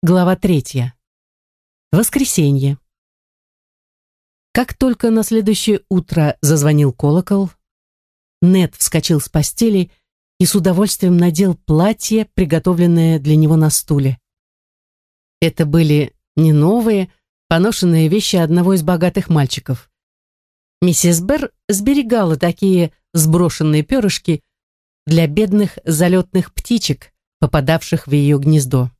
Глава третья. Воскресенье. Как только на следующее утро зазвонил колокол, Нед вскочил с постели и с удовольствием надел платье, приготовленное для него на стуле. Это были не новые, поношенные вещи одного из богатых мальчиков. Миссис Берр сберегала такие сброшенные перышки для бедных залетных птичек, попадавших в ее гнездо.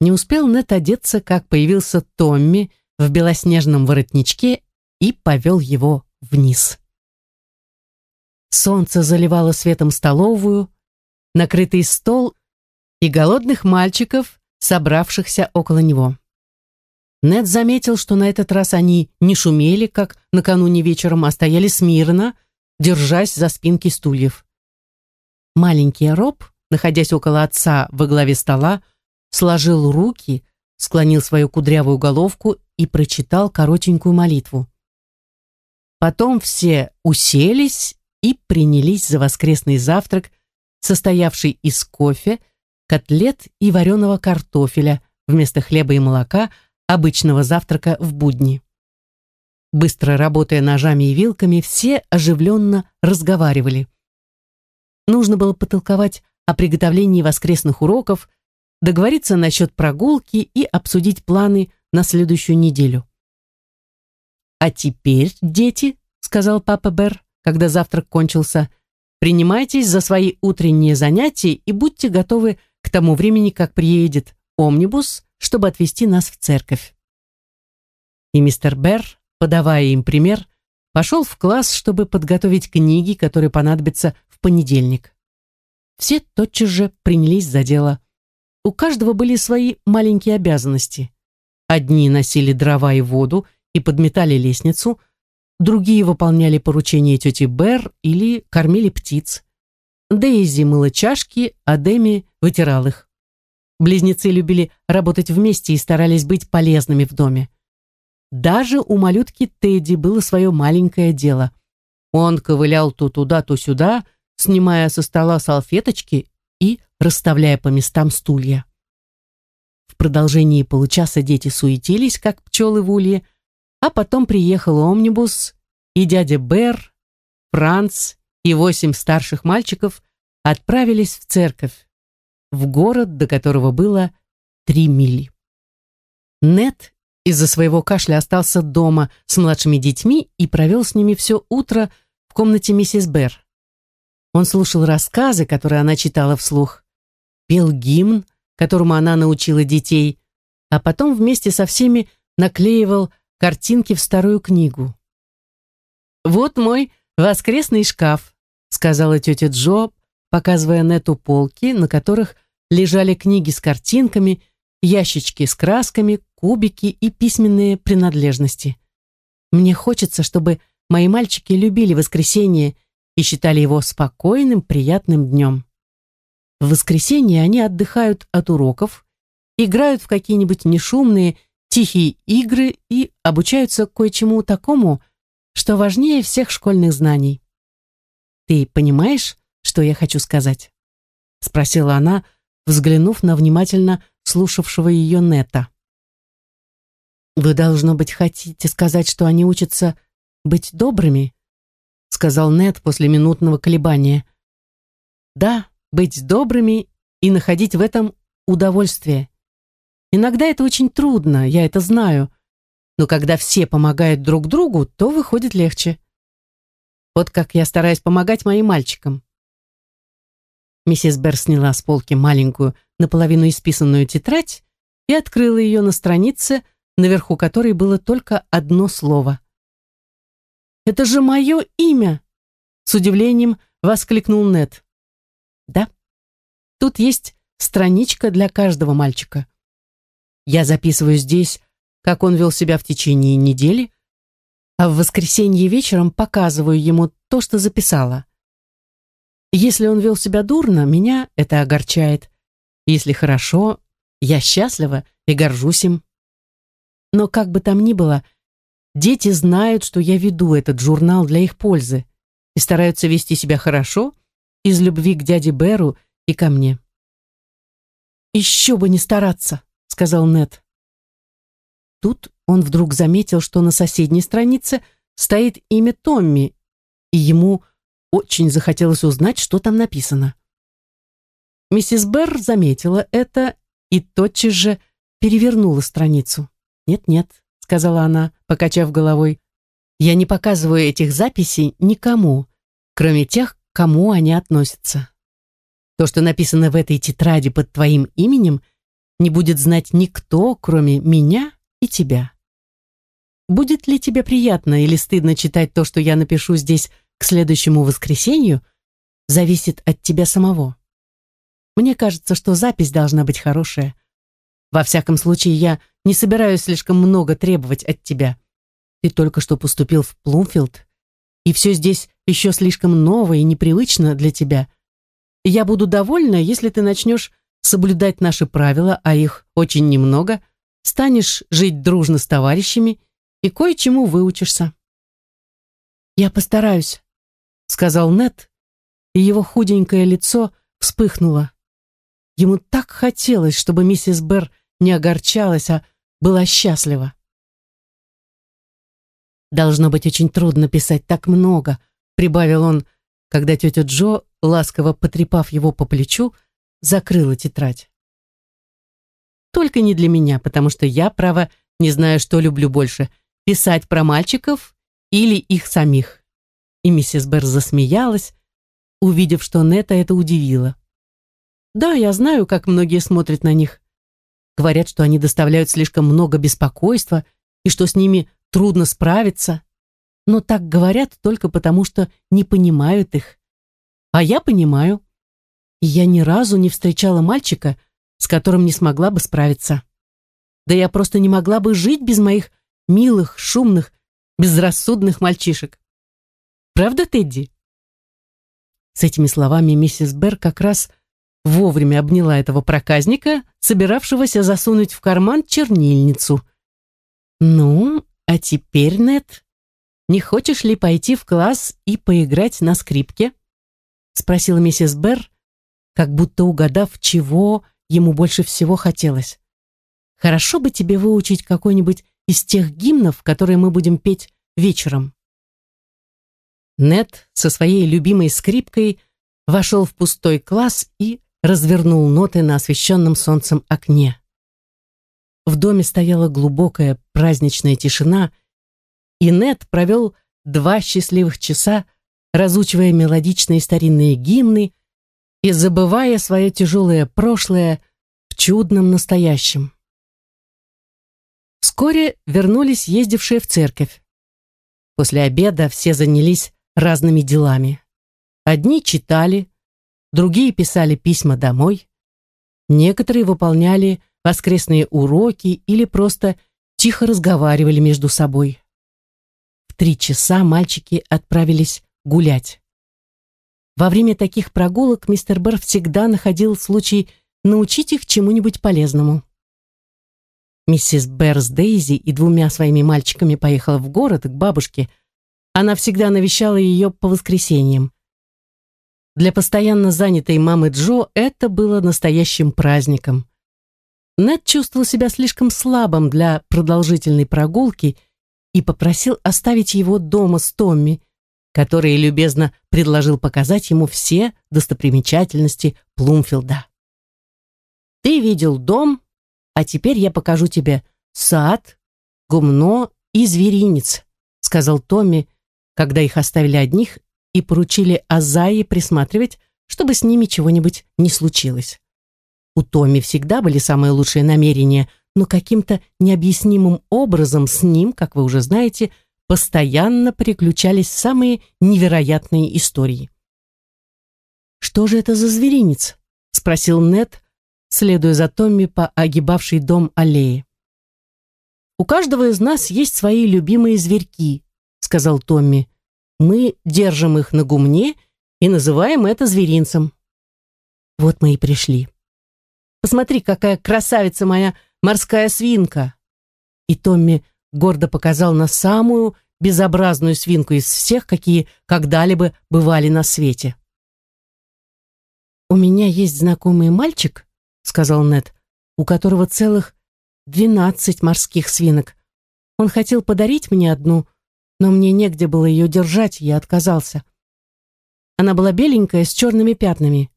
Не успел Нет одеться, как появился Томми в белоснежном воротничке и повел его вниз. Солнце заливало светом столовую, накрытый стол и голодных мальчиков, собравшихся около него. Нед заметил, что на этот раз они не шумели, как накануне вечером, а стояли смирно, держась за спинки стульев. Маленький Роб, находясь около отца во главе стола, сложил руки, склонил свою кудрявую головку и прочитал коротенькую молитву. Потом все уселись и принялись за воскресный завтрак, состоявший из кофе, котлет и вареного картофеля вместо хлеба и молока, обычного завтрака в будни. Быстро работая ножами и вилками, все оживленно разговаривали. Нужно было потолковать о приготовлении воскресных уроков, договориться насчет прогулки и обсудить планы на следующую неделю. «А теперь, дети», — сказал папа Бер, когда завтрак кончился, «принимайтесь за свои утренние занятия и будьте готовы к тому времени, как приедет омнибус, чтобы отвезти нас в церковь». И мистер Бер, подавая им пример, пошел в класс, чтобы подготовить книги, которые понадобятся в понедельник. Все тотчас же принялись за дело. У каждого были свои маленькие обязанности. Одни носили дрова и воду и подметали лестницу, другие выполняли поручения тети Бер или кормили птиц. Дейзи мыла чашки, а Дэми вытирал их. Близнецы любили работать вместе и старались быть полезными в доме. Даже у малютки Тедди было свое маленькое дело. Он ковылял то туда, то сюда, снимая со стола салфеточки и расставляя по местам стулья. В продолжении получаса дети суетились, как пчелы в улье, а потом приехал омнибус, и дядя Бер, Франц и восемь старших мальчиков отправились в церковь, в город, до которого было три мили. Нет из-за своего кашля остался дома с младшими детьми и провел с ними все утро в комнате миссис Бер. Он слушал рассказы, которые она читала вслух, пел гимн, которому она научила детей, а потом вместе со всеми наклеивал картинки в старую книгу. «Вот мой воскресный шкаф», сказала тетя Джо, показывая Нету полки, на которых лежали книги с картинками, ящички с красками, кубики и письменные принадлежности. Мне хочется, чтобы мои мальчики любили воскресенье и считали его спокойным, приятным днем. В воскресенье они отдыхают от уроков, играют в какие-нибудь нешумные, тихие игры и обучаются кое-чему такому, что важнее всех школьных знаний. «Ты понимаешь, что я хочу сказать?» — спросила она, взглянув на внимательно слушавшего ее Нета. «Вы, должно быть, хотите сказать, что они учатся быть добрыми?» — сказал Нет после минутного колебания. «Да, быть добрыми и находить в этом удовольствие. Иногда это очень трудно, я это знаю, но когда все помогают друг другу, то выходит легче. Вот как я стараюсь помогать моим мальчикам. Миссис Берр сняла с полки маленькую, наполовину исписанную тетрадь и открыла ее на странице, наверху которой было только одно слово. «Это же мое имя!» С удивлением воскликнул Нед. Да. Тут есть страничка для каждого мальчика. Я записываю здесь, как он вел себя в течение недели, а в воскресенье вечером показываю ему то, что записала. Если он вел себя дурно, меня это огорчает. Если хорошо, я счастлива и горжусь им. Но как бы там ни было, дети знают, что я веду этот журнал для их пользы и стараются вести себя хорошо из любви к дяде Беру и ко мне. еще бы не стараться», — сказал Нед. Тут он вдруг заметил, что на соседней странице стоит имя Томми, и ему очень захотелось узнать, что там написано. Миссис Берр заметила это и тотчас же перевернула страницу. «Нет-нет», — сказала она, покачав головой, «я не показываю этих записей никому, кроме тех, кому они относятся. То, что написано в этой тетради под твоим именем, не будет знать никто, кроме меня и тебя. Будет ли тебе приятно или стыдно читать то, что я напишу здесь к следующему воскресенью, зависит от тебя самого. Мне кажется, что запись должна быть хорошая. Во всяком случае, я не собираюсь слишком много требовать от тебя. Ты только что поступил в Плумфилд, и все здесь еще слишком ново и непривычно для тебя. Я буду довольна, если ты начнешь соблюдать наши правила, а их очень немного, станешь жить дружно с товарищами и кое-чему выучишься. «Я постараюсь», — сказал Нет, и его худенькое лицо вспыхнуло. Ему так хотелось, чтобы миссис Берр не огорчалась, а была счастлива. «Должно быть очень трудно писать так много», — прибавил он, когда тетя Джо, ласково потрепав его по плечу, закрыла тетрадь. «Только не для меня, потому что я, право, не знаю, что люблю больше — писать про мальчиков или их самих». И миссис Берр засмеялась, увидев, что Нета это удивило. «Да, я знаю, как многие смотрят на них. Говорят, что они доставляют слишком много беспокойства и что с ними трудно справиться. Но так говорят только потому, что не понимают их. А я понимаю. И я ни разу не встречала мальчика, с которым не смогла бы справиться. Да я просто не могла бы жить без моих милых, шумных, безрассудных мальчишек. Правда, Тедди? С этими словами миссис Берр как раз вовремя обняла этого проказника, собиравшегося засунуть в карман чернильницу. «Ну, а теперь, Нет, не хочешь ли пойти в класс и поиграть на скрипке?» спросила миссис Берр, как будто угадав, чего ему больше всего хотелось. «Хорошо бы тебе выучить какой-нибудь из тех гимнов, которые мы будем петь вечером». Нет со своей любимой скрипкой вошел в пустой класс и развернул ноты на освещенном солнцем окне. В доме стояла глубокая праздничная тишина, и Нет провел два счастливых часа, разучивая мелодичные старинные гимны и забывая свое тяжелое прошлое в чудном настоящем. Вскоре вернулись ездившие в церковь. После обеда все занялись разными делами. Одни читали, другие писали письма домой, некоторые выполняли воскресные уроки или просто тихо разговаривали между собой. В три часа мальчики отправились гулять. Во время таких прогулок мистер Берр всегда находил случай научить их чему-нибудь полезному. Миссис Берр с Дейзи и двумя своими мальчиками поехала в город к бабушке. Она всегда навещала ее по воскресеньям. Для постоянно занятой мамы Джо это было настоящим праздником. Нед чувствовал себя слишком слабым для продолжительной прогулки и попросил оставить его дома с Томми, который любезно предложил показать ему все достопримечательности Плумфилда. «Ты видел дом, а теперь я покажу тебе сад, гумно и зверинец», сказал Томми, когда их оставили одних и поручили Азае присматривать, чтобы с ними чего-нибудь не случилось. У Томми всегда были самые лучшие намерения, но каким-то необъяснимым образом с ним, как вы уже знаете, постоянно приключались самые невероятные истории. «Что же это за зверинец?» — спросил Нед, следуя за Томми по огибавшей дом аллее. «У каждого из нас есть свои любимые зверьки», — сказал Томми. Мы держим их на гумне и называем это зверинцем. Вот мы и пришли. Посмотри, какая красавица моя морская свинка. И Томми гордо показал на самую безобразную свинку из всех, какие когда-либо бывали на свете. «У меня есть знакомый мальчик», сказал Нед, у которого целых двенадцать морских свинок. Он хотел подарить мне одну, но мне негде было ее держать, я отказался. Она была беленькая, с черными пятнами.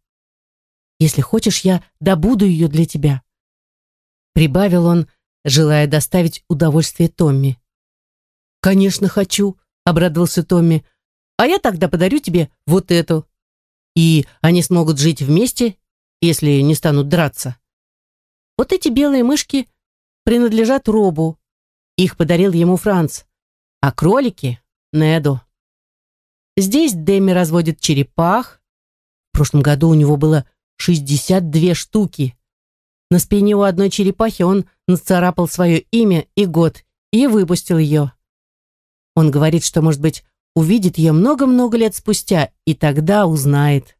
Если хочешь, я добуду ее для тебя. Прибавил он, желая доставить удовольствие Томми. «Конечно, хочу», — обрадовался Томми. «А я тогда подарю тебе вот эту. И они смогут жить вместе, если не станут драться. Вот эти белые мышки принадлежат Робу. Их подарил ему Франц. А кролики — Неду. Здесь Дэми разводит черепах. В прошлом году у него было 62 штуки. На спине у одной черепахи он нацарапал свое имя и год и выпустил ее. Он говорит, что, может быть, увидит ее много-много лет спустя и тогда узнает.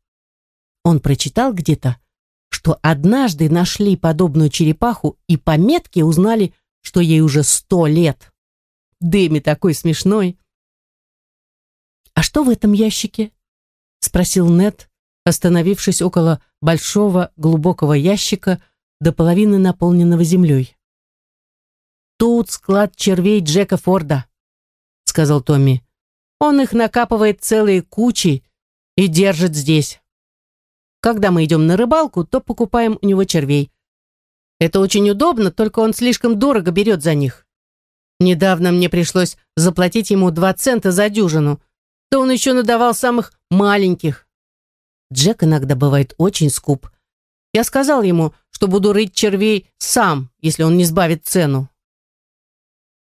Он прочитал где-то, что однажды нашли подобную черепаху и по метке узнали, что ей уже сто лет. Дэми такой смешной. «А что в этом ящике?» — спросил Нед, остановившись около большого глубокого ящика, до половины наполненного землей. «Тут склад червей Джека Форда», — сказал Томми. «Он их накапывает целые кучи и держит здесь. Когда мы идем на рыбалку, то покупаем у него червей. Это очень удобно, только он слишком дорого берет за них. Недавно мне пришлось заплатить ему два цента за дюжину, то он еще надавал самых маленьких. Джек иногда бывает очень скуп. Я сказал ему, что буду рыть червей сам, если он не сбавит цену.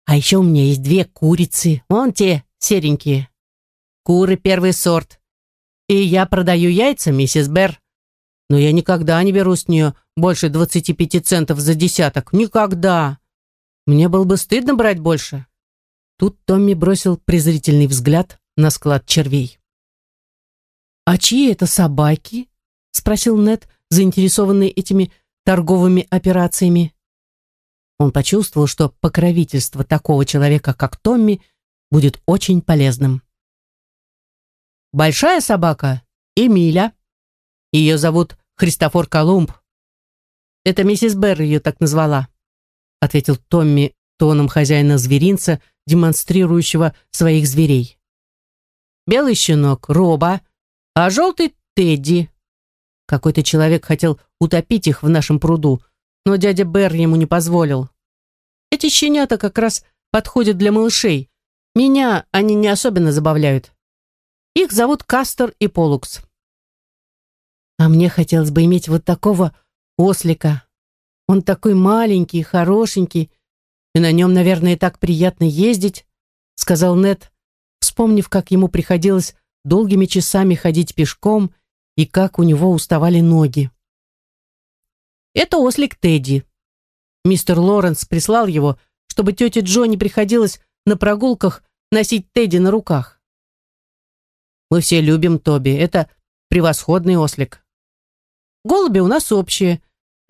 А еще у меня есть две курицы, вон те, серенькие. Куры первый сорт. И я продаю яйца, миссис Берр. Но я никогда не беру с нее больше 25 центов за десяток. Никогда. Мне было бы стыдно брать больше. Тут Томми бросил презрительный взгляд на склад червей. «А чьи это собаки?» — спросил Нед, заинтересованный этими торговыми операциями. Он почувствовал, что покровительство такого человека, как Томми, будет очень полезным. «Большая собака — Эмиля. Ее зовут Христофор Колумб. Это миссис Берр ее так назвала», — ответил Томми тоном хозяина зверинца, демонстрирующего своих зверей. «Белый щенок — Роба, а желтый — Тедди. Какой-то человек хотел утопить их в нашем пруду, но дядя Бер ему не позволил. Эти щенята как раз подходят для малышей. Меня они не особенно забавляют. Их зовут Кастер и Полукс. А мне хотелось бы иметь вот такого ослика. Он такой маленький, хорошенький, и на нем, наверное, так приятно ездить, сказал Нед, вспомнив, как ему приходилось долгими часами ходить пешком и как у него уставали ноги. Это ослик Тедди. Мистер Лоренс прислал его, чтобы тете Джо не приходилось на прогулках носить Тедди на руках. Мы все любим Тоби, это превосходный ослик. Голуби у нас общие,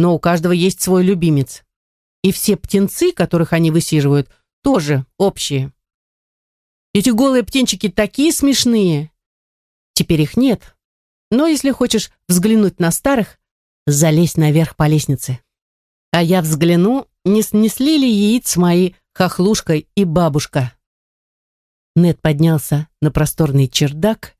но у каждого есть свой любимец. И все птенцы, которых они высиживают, тоже общие. Эти голые птенчики такие смешные. Теперь их нет, но если хочешь взглянуть на старых, залезь наверх по лестнице. А я взгляну, не снесли ли яиц мои хохлушка и бабушка. Нед поднялся на просторный чердак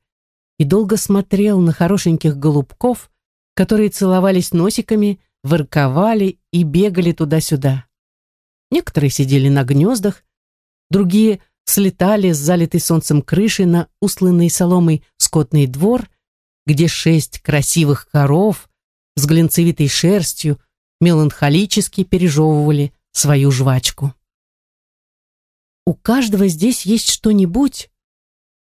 и долго смотрел на хорошеньких голубков, которые целовались носиками, ворковали и бегали туда-сюда. Некоторые сидели на гнездах, другие слетали с залитой солнцем крыши на усланный соломой скотный двор где шесть красивых коров с глинцевитой шерстью меланхолически пережевывали свою жвачку. «У каждого здесь есть что-нибудь,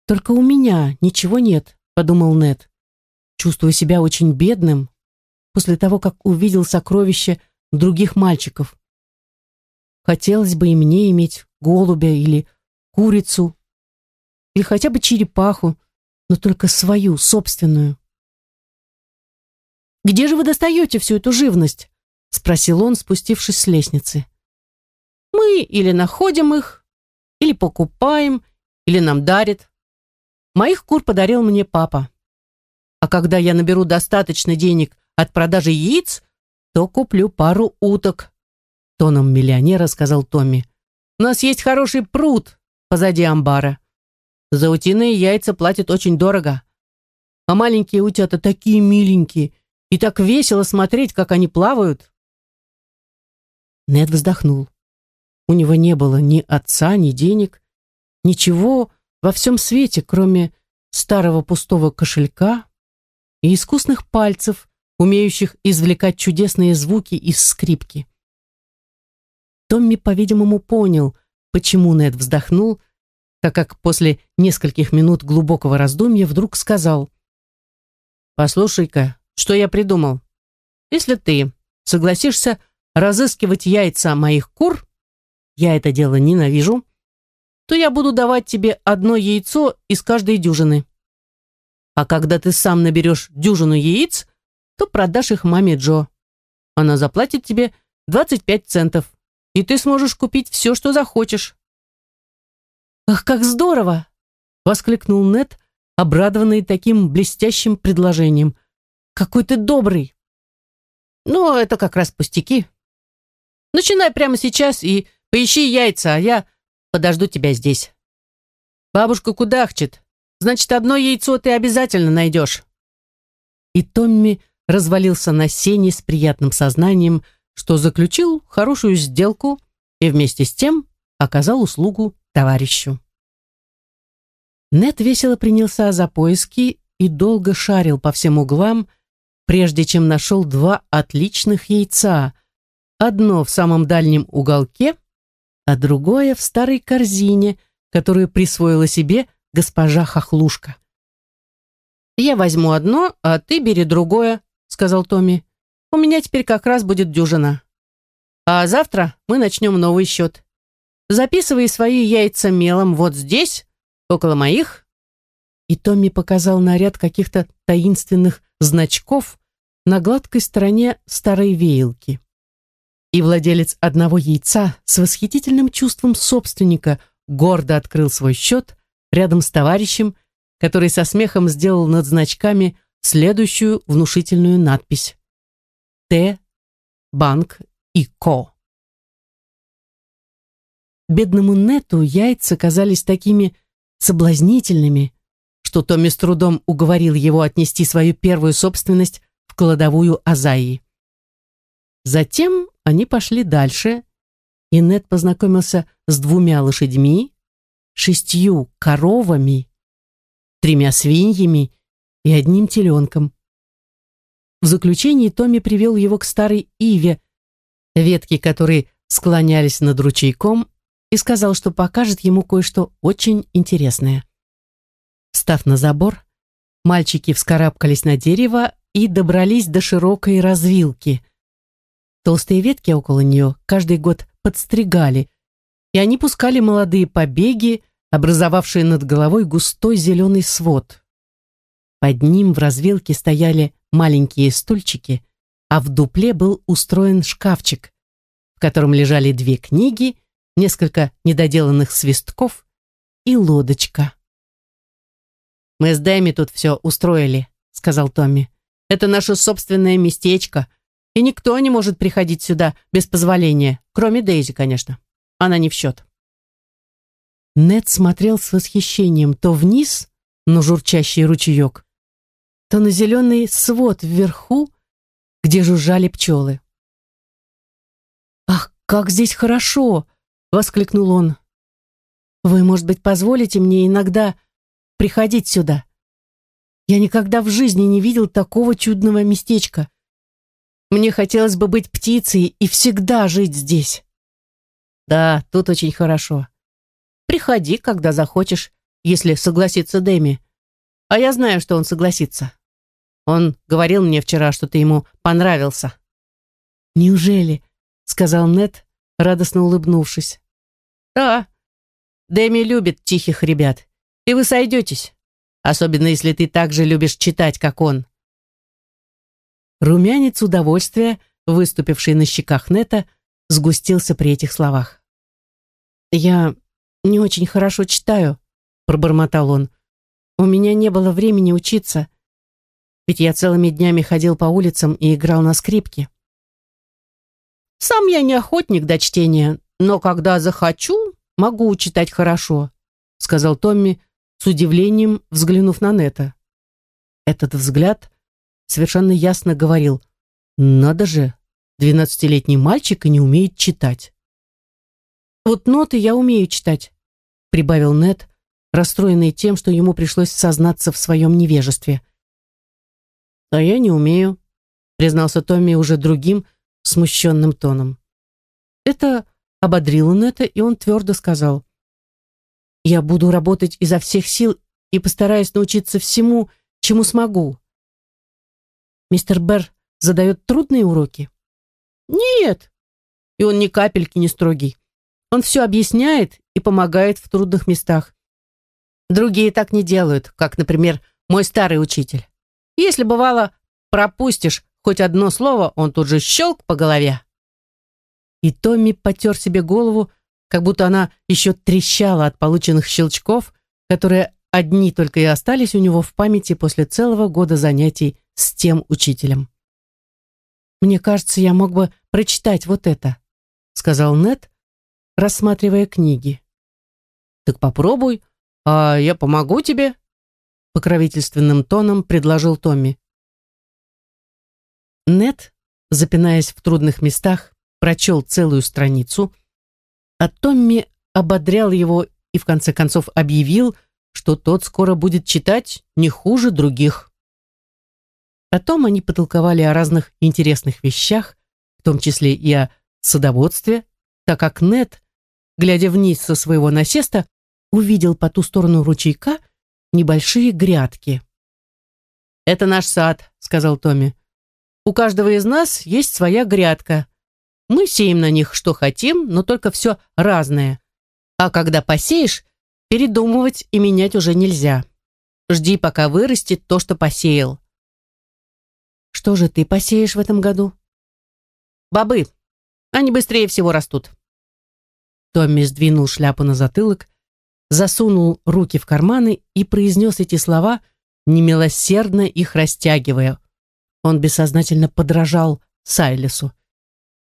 только у меня ничего нет», — подумал Нед, чувствуя себя очень бедным после того, как увидел сокровища других мальчиков. Хотелось бы и мне иметь голубя или курицу, или хотя бы черепаху, но только свою, собственную. «Где же вы достаете всю эту живность?» — спросил он, спустившись с лестницы. «Мы или находим их, или покупаем, или нам дарят. Моих кур подарил мне папа. А когда я наберу достаточно денег от продажи яиц, то куплю пару уток», — тоном миллионера сказал Томми. «У нас есть хороший пруд позади амбара. За утиные яйца платят очень дорого. А маленькие утята такие миленькие, и так весело смотреть, как они плавают». Нед вздохнул. У него не было ни отца, ни денег, ничего во всем свете, кроме старого пустого кошелька и искусных пальцев, умеющих извлекать чудесные звуки из скрипки. Томми, по-видимому, понял, почему Нед вздохнул, так как после нескольких минут глубокого раздумья вдруг сказал «Послушай-ка, что я придумал. Если ты согласишься разыскивать яйца моих кур, я это дело ненавижу, то я буду давать тебе одно яйцо из каждой дюжины. А когда ты сам наберешь дюжину яиц, то продашь их маме Джо. Она заплатит тебе 25 центов, и ты сможешь купить все, что захочешь. «Ах, как здорово!» — воскликнул Нет, обрадованный таким блестящим предложением. «Какой ты добрый!» «Ну, это как раз пустяки. Начинай прямо сейчас и поищи яйца, а я подожду тебя здесь. Бабушка кудахчет, значит, одно яйцо ты обязательно найдешь». И Томми развалился на сене с приятным сознанием, что заключил хорошую сделку и вместе с тем оказал услугу товарищу. Нет весело принялся за поиски и долго шарил по всем углам, прежде чем нашел два отличных яйца. Одно в самом дальнем уголке, а другое в старой корзине, которую присвоила себе госпожа Хохлушка. «Я возьму одно, а ты бери другое», — сказал Томми. «У меня теперь как раз будет дюжина. А завтра мы начнем новый счет. Записывай свои яйца мелом вот здесь, около моих». И Томми показал наряд каких-то таинственных значков на гладкой стороне старой веялки. И владелец одного яйца с восхитительным чувством собственника гордо открыл свой счет рядом с товарищем, который со смехом сделал над значками следующую внушительную надпись. Т. Банк и Ко. Бедному Нету яйца казались такими соблазнительными, что Томми с трудом уговорил его отнести свою первую собственность в кладовую Азаи. Затем они пошли дальше, и Нет познакомился с двумя лошадьми, шестью коровами, тремя свиньями и одним теленком. В заключении Томми привел его к старой иве, ветки которой склонялись над ручейком, и сказал, что покажет ему кое-что очень интересное. Став на забор, мальчики вскарабкались на дерево и добрались до широкой развилки. Толстые ветки около нее каждый год подстригали, и они пускали молодые побеги, образовавшие над головой густой зеленый свод. Под ним в развилке стояли маленькие стульчики, а в дупле был устроен шкафчик, в котором лежали две книги, несколько недоделанных свистков и лодочка. «Мы с Дэми тут все устроили», — сказал Томми. «Это наше собственное местечко, и никто не может приходить сюда без позволения, кроме Дейзи, конечно. Она не в счет». Нед смотрел с восхищением то вниз, на журчащий ручеек, то на зеленый свод вверху, где жужжали пчелы. «Ах, как здесь хорошо!» — воскликнул он. «Вы, может быть, позволите мне иногда приходить сюда? Я никогда в жизни не видел такого чудного местечка. Мне хотелось бы быть птицей и всегда жить здесь». «Да, тут очень хорошо. Приходи, когда захочешь, если согласится Дэми. А я знаю, что он согласится. Он говорил мне вчера, что ты ему понравился». «Неужели?» — сказал Нед, радостно улыбнувшись. «Да, Дэми любит тихих ребят, и вы сойдетесь, особенно если ты так же любишь читать, как он». Румянец удовольствия, выступивший на щеках Нета, сгустился при этих словах. «Я не очень хорошо читаю», — пробормотал он. «У меня не было времени учиться, ведь я целыми днями ходил по улицам и играл на скрипке. Сам я не охотник до чтения, но когда захочу, могу читать хорошо», сказал Томми с удивлением, взглянув на Нета. Этот взгляд совершенно ясно говорил «Надо же, двенадцатилетний мальчик и не умеет читать». «Вот ноты я умею читать», прибавил Нет, расстроенный тем, что ему пришлось сознаться в своем невежестве. «А я не умею», признался Томми уже другим, смущенным тоном. Это ободрило Нета, и он твердо сказал, «Я буду работать изо всех сил и постараюсь научиться всему, чему смогу». «Мистер Берр задает трудные уроки?» «Нет, и он ни капельки не строгий. Он все объясняет и помогает в трудных местах. Другие так не делают, как, например, мой старый учитель. Если, бывало, пропустишь хоть одно слово, он тут же щелк по голове. И Томми потер себе голову, как будто она еще трещала от полученных щелчков, которые одни только и остались у него в памяти после целого года занятий с тем учителем. «Мне кажется, я мог бы прочитать вот это», сказал Нед, рассматривая книги. «Так попробуй», «А я помогу тебе?» Покровительственным тоном предложил Томми. Нет, запинаясь в трудных местах, прочел целую страницу, а Томми ободрял его и в конце концов объявил, что тот скоро будет читать не хуже других. Потом они потолковали о разных интересных вещах, в том числе и о садоводстве, так как Нет, глядя вниз со своего насеста, увидел по ту сторону ручейка небольшие грядки. «Это наш сад», — сказал Томми. «У каждого из нас есть своя грядка. Мы сеем на них, что хотим, но только все разное. А когда посеешь, передумывать и менять уже нельзя. Жди, пока вырастет то, что посеял». «Что же ты посеешь в этом году?» «Бобы. Они быстрее всего растут». Томми сдвинул шляпу на затылок засунул руки в карманы и произнес эти слова, немилосердно их растягивая. Он бессознательно подражал Сайлесу.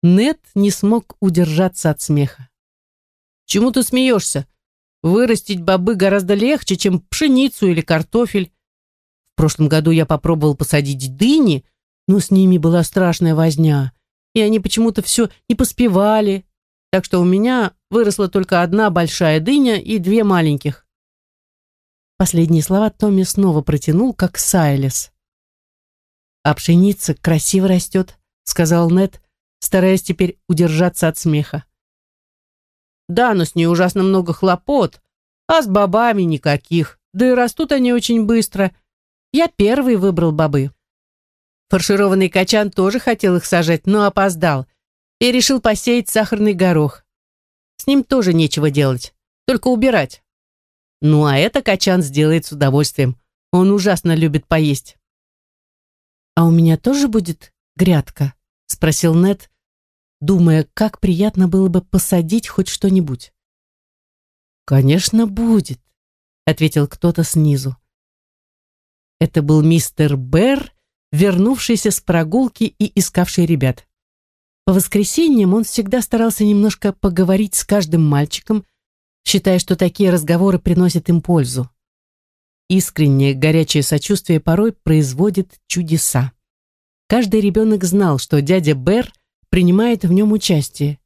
Нет не смог удержаться от смеха. «Чему ты смеешься? Вырастить бобы гораздо легче, чем пшеницу или картофель. В прошлом году я попробовал посадить дыни, но с ними была страшная возня, и они почему-то все не поспевали, так что у меня выросла только одна большая дыня и две маленьких. Последние слова Томми снова протянул, как Сайлес. «А пшеница красиво растет», — сказал Нед, стараясь теперь удержаться от смеха. «Да, но с ней ужасно много хлопот, а с бобами никаких, да и растут они очень быстро. Я первый выбрал бобы. Фаршированный качан тоже хотел их сажать, но опоздал и решил посеять сахарный горох. С ним тоже нечего делать, только убирать. Ну а это Качан сделает с удовольствием. Он ужасно любит поесть. «А у меня тоже будет грядка?» — спросил Нед, думая, как приятно было бы посадить хоть что-нибудь. «Конечно, будет», — ответил кто-то снизу. Это был мистер Берр, вернувшийся с прогулки и искавший ребят. По воскресеньям он всегда старался немножко поговорить с каждым мальчиком, считая, что такие разговоры приносят им пользу. Искреннее, горячее сочувствие порой производит чудеса. Каждый ребенок знал, что дядя Бер принимает в нем участие,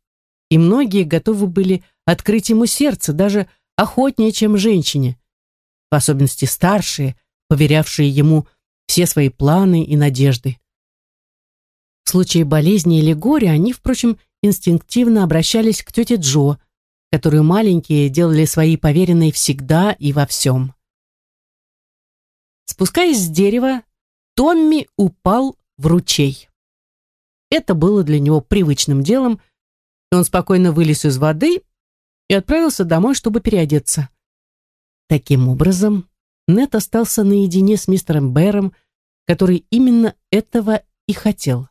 и многие готовы были открыть ему сердце даже охотнее, чем женщине, в особенности старшие, поверявшие ему все свои планы и надежды. В случае болезни или горя они, впрочем, инстинктивно обращались к тете Джо, которую маленькие делали своей поверенной всегда и во всем. Спускаясь с дерева, Томми упал в ручей. Это было для него привычным делом, и он спокойно вылез из воды и отправился домой, чтобы переодеться. Таким образом, Нет остался наедине с мистером Бэром, который именно этого и хотел.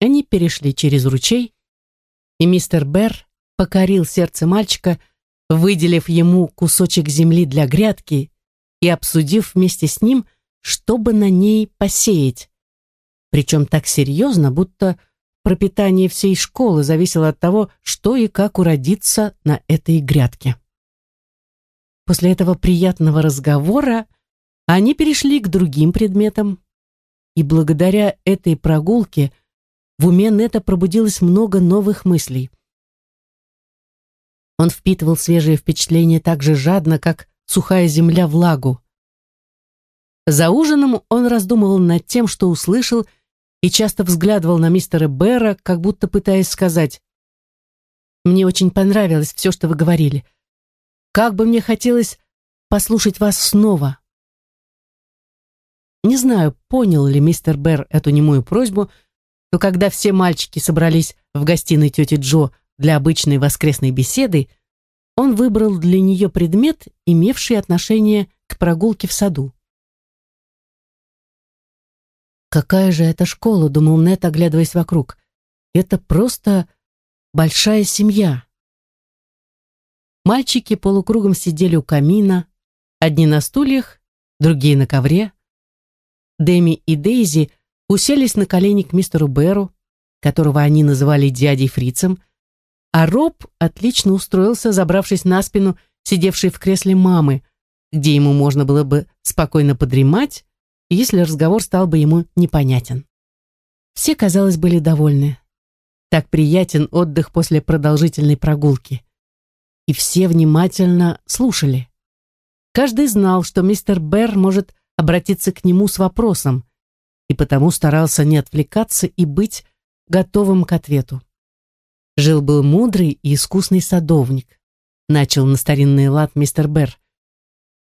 Они перешли через ручей, и мистер Берр покорил сердце мальчика, выделив ему кусочек земли для грядки и обсудив вместе с ним, чтобы на ней посеять. Причем так серьезно, будто пропитание всей школы зависело от того, что и как уродится на этой грядке. После этого приятного разговора они перешли к другим предметам, и благодаря этой прогулке в уме Нета пробудилось много новых мыслей. Он впитывал свежие впечатления так же жадно, как сухая земля влагу. За ужином он раздумывал над тем, что услышал, и часто взглядывал на мистера Бэра, как будто пытаясь сказать «Мне очень понравилось все, что вы говорили. Как бы мне хотелось послушать вас снова». Не знаю, понял ли мистер Бэр эту немую просьбу, но когда все мальчики собрались в гостиной тети Джо для обычной воскресной беседы, он выбрал для нее предмет, имевший отношение к прогулке в саду. «Какая же это школа?» — думал Нет, оглядываясь вокруг. «Это просто большая семья». Мальчики полукругом сидели у камина, одни на стульях, другие на ковре. Дэми и Дейзи уселись на колени к мистеру Беру, которого они называли дядей Фрицем, а Роб отлично устроился, забравшись на спину сидевшей в кресле мамы, где ему можно было бы спокойно подремать, если разговор стал бы ему непонятен. Все, казалось, были довольны. Так приятен отдых после продолжительной прогулки. И все внимательно слушали. Каждый знал, что мистер Берр может обратиться к нему с вопросом, и потому старался не отвлекаться и быть готовым к ответу. Жил-был мудрый и искусный садовник, начал на старинный лад мистер Берр.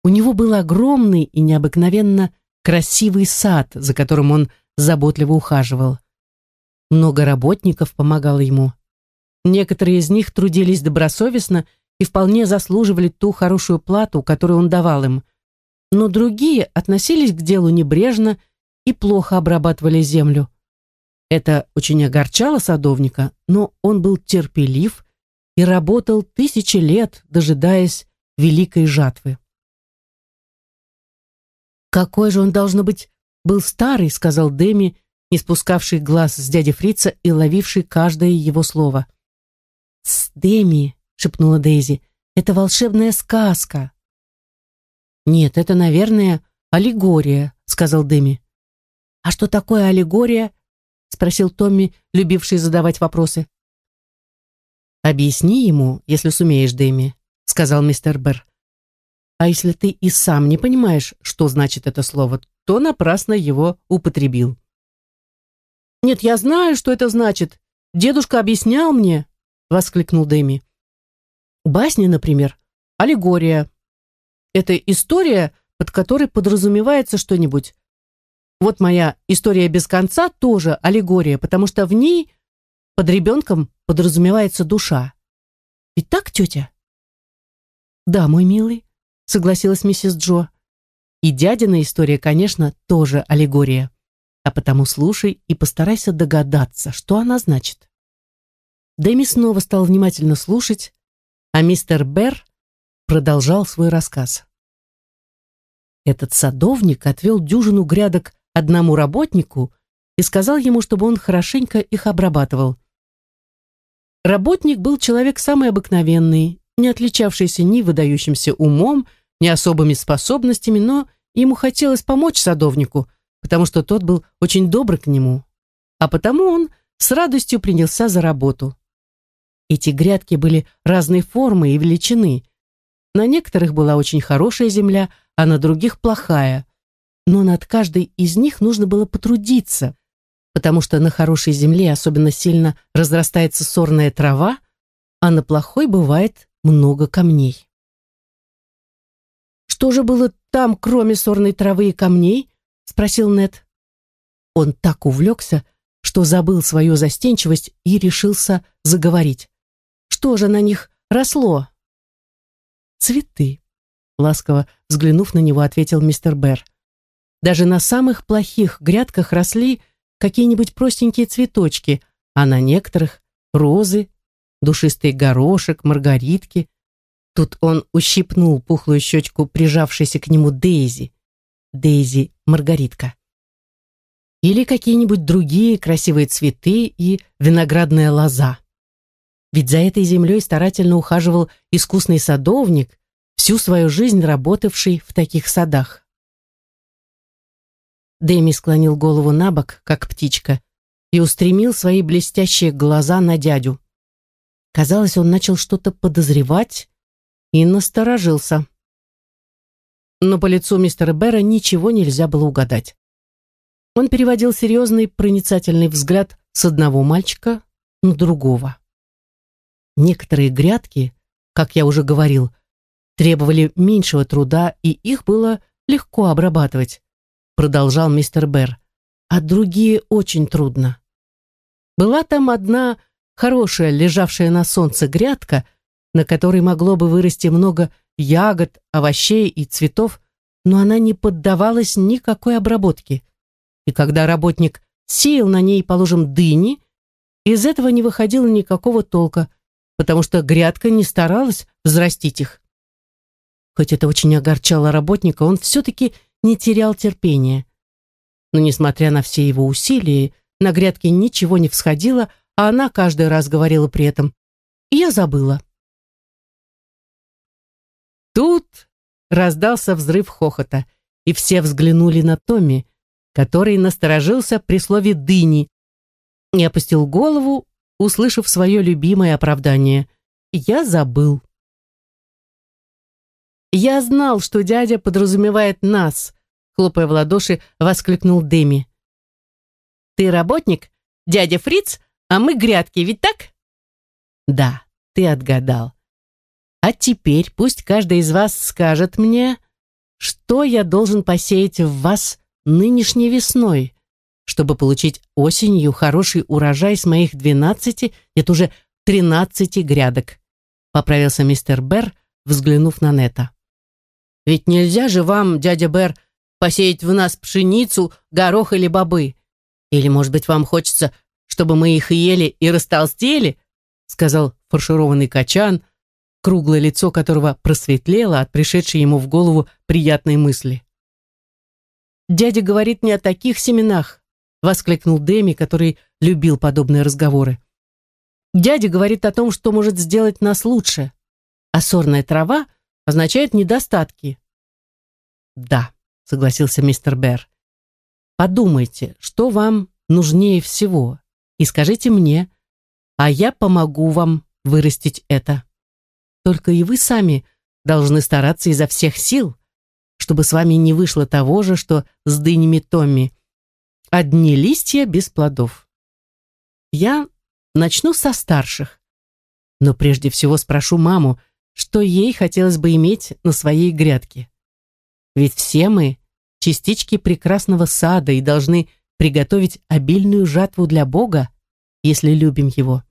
У него был огромный и необыкновенно красивый сад, за которым он заботливо ухаживал. Много работников помогало ему. Некоторые из них трудились добросовестно и вполне заслуживали ту хорошую плату, которую он давал им. Но другие относились к делу небрежно и плохо обрабатывали землю. Это очень огорчало садовника, но он был терпелив и работал тысячи лет, дожидаясь великой жатвы. «Какой же он, должно быть, был старый», — сказал Деми, не спускавший глаз с дяди Фрица и ловивший каждое его слово. «С Деми», — шепнула Дейзи, — «это волшебная сказка». «Нет, это, наверное, аллегория», — сказал Деми. «А что такое аллегория?» — спросил Томми, любивший задавать вопросы. «Объясни ему, если сумеешь, Дэми», — сказал мистер Берр. А если ты и сам не понимаешь, что значит это слово, то напрасно его употребил. «Нет, я знаю, что это значит. Дедушка объяснял мне», — воскликнул Дэми. «Басня, например, аллегория. Это история, под которой подразумевается что-нибудь. Вот моя история без конца тоже аллегория, потому что в ней под ребенком подразумевается душа. Ведь так, тетя?» «Да, мой милый», согласилась миссис Джо. И дядина история, конечно, тоже аллегория. А потому слушай и постарайся догадаться, что она значит. Дэми снова стал внимательно слушать, а мистер Берр продолжал свой рассказ. Этот садовник отвел дюжину грядок одному работнику и сказал ему, чтобы он хорошенько их обрабатывал. Работник был человек самый обыкновенный, не отличавшийся ни выдающимся умом, ни особыми способностями, но ему хотелось помочь садовнику, потому что тот был очень добр к нему. А потому он с радостью принялся за работу. Эти грядки были разной формы и величины. На некоторых была очень хорошая земля, а на других плохая. Но над каждой из них нужно было потрудиться, потому что на хорошей земле особенно сильно разрастается сорная трава, а на плохой бывает много камней. «Что же было там, кроме сорной травы и камней?» — спросил Нед. Он так увлекся, что забыл свою застенчивость и решился заговорить. «Что же на них росло?» «Цветы», — ласково взглянув на него, ответил мистер Берр. «Даже на самых плохих грядках росли какие-нибудь простенькие цветочки, а на некоторых — розы, душистый горошек, маргаритки. Тут он ущипнул пухлую щечку, прижавшейся к нему Дейзи. Дейзи Маргаритка. или какие-нибудь другие красивые цветы и виноградная лоза. Ведь за этой землей старательно ухаживал искусный садовник, всю свою жизнь работавший в таких садах. Дэми склонил голову на бок, как птичка, и устремил свои блестящие глаза на дядю. Казалось, он начал что-то подозревать и насторожился. Но по лицу мистера Бэра ничего нельзя было угадать. Он переводил серьезный проницательный взгляд с одного мальчика на другого. Некоторые грядки, как я уже говорил, требовали меньшего труда, и их было легко обрабатывать, продолжал мистер Бэр, а другие очень трудно. Была там одна хорошая, лежавшая на солнце грядка, на которой могло бы вырасти много ягод, овощей и цветов, но она не поддавалась никакой обработке. И когда работник сеял на ней, положим, дыни, из этого не выходило никакого толка, потому что грядка не старалась взрастить их. Хоть это очень огорчало работника, он все-таки не терял терпения. Но, несмотря на все его усилия, на грядке ничего не всходило, а она каждый раз говорила при этом «И я забыла». Тут раздался взрыв хохота, и все взглянули на Томми, который насторожился при слове «дыни» и опустил голову, услышав свое любимое оправдание «Я забыл». «Я знал, что дядя подразумевает нас», хлопая в ладоши, воскликнул Деми. «Ты работник, дядя Фриц, а мы грядки, ведь так?» «Да, ты отгадал. А теперь пусть каждый из вас скажет мне, что я должен посеять в вас нынешней весной, чтобы получить осенью хороший урожай с моих двенадцати, это уже тринадцати грядок», поправился мистер Берр, взглянув на Нета. «Ведь нельзя же вам, дядя Берр, посеять в нас пшеницу, горох или бобы. Или, может быть, вам хочется, чтобы мы их ели и растолстели?» сказал фаршированный качан, круглое лицо которого просветлело от пришедшей ему в голову приятной мысли. «Дядя говорит не о таких семенах», воскликнул Дэми, который любил подобные разговоры. «Дядя говорит о том, что может сделать нас лучше, а сорная трава означает недостатки». «Да», — согласился мистер Берр. «Подумайте, что вам нужнее всего, и скажите мне, а я помогу вам вырастить это». Только и вы сами должны стараться изо всех сил, чтобы с вами не вышло того же, что с дынями Томми. Одни листья без плодов. Я начну со старших. Но прежде всего спрошу маму, что ей хотелось бы иметь на своей грядке. Ведь все мы частички прекрасного сада и должны приготовить обильную жатву для Бога, если любим Его.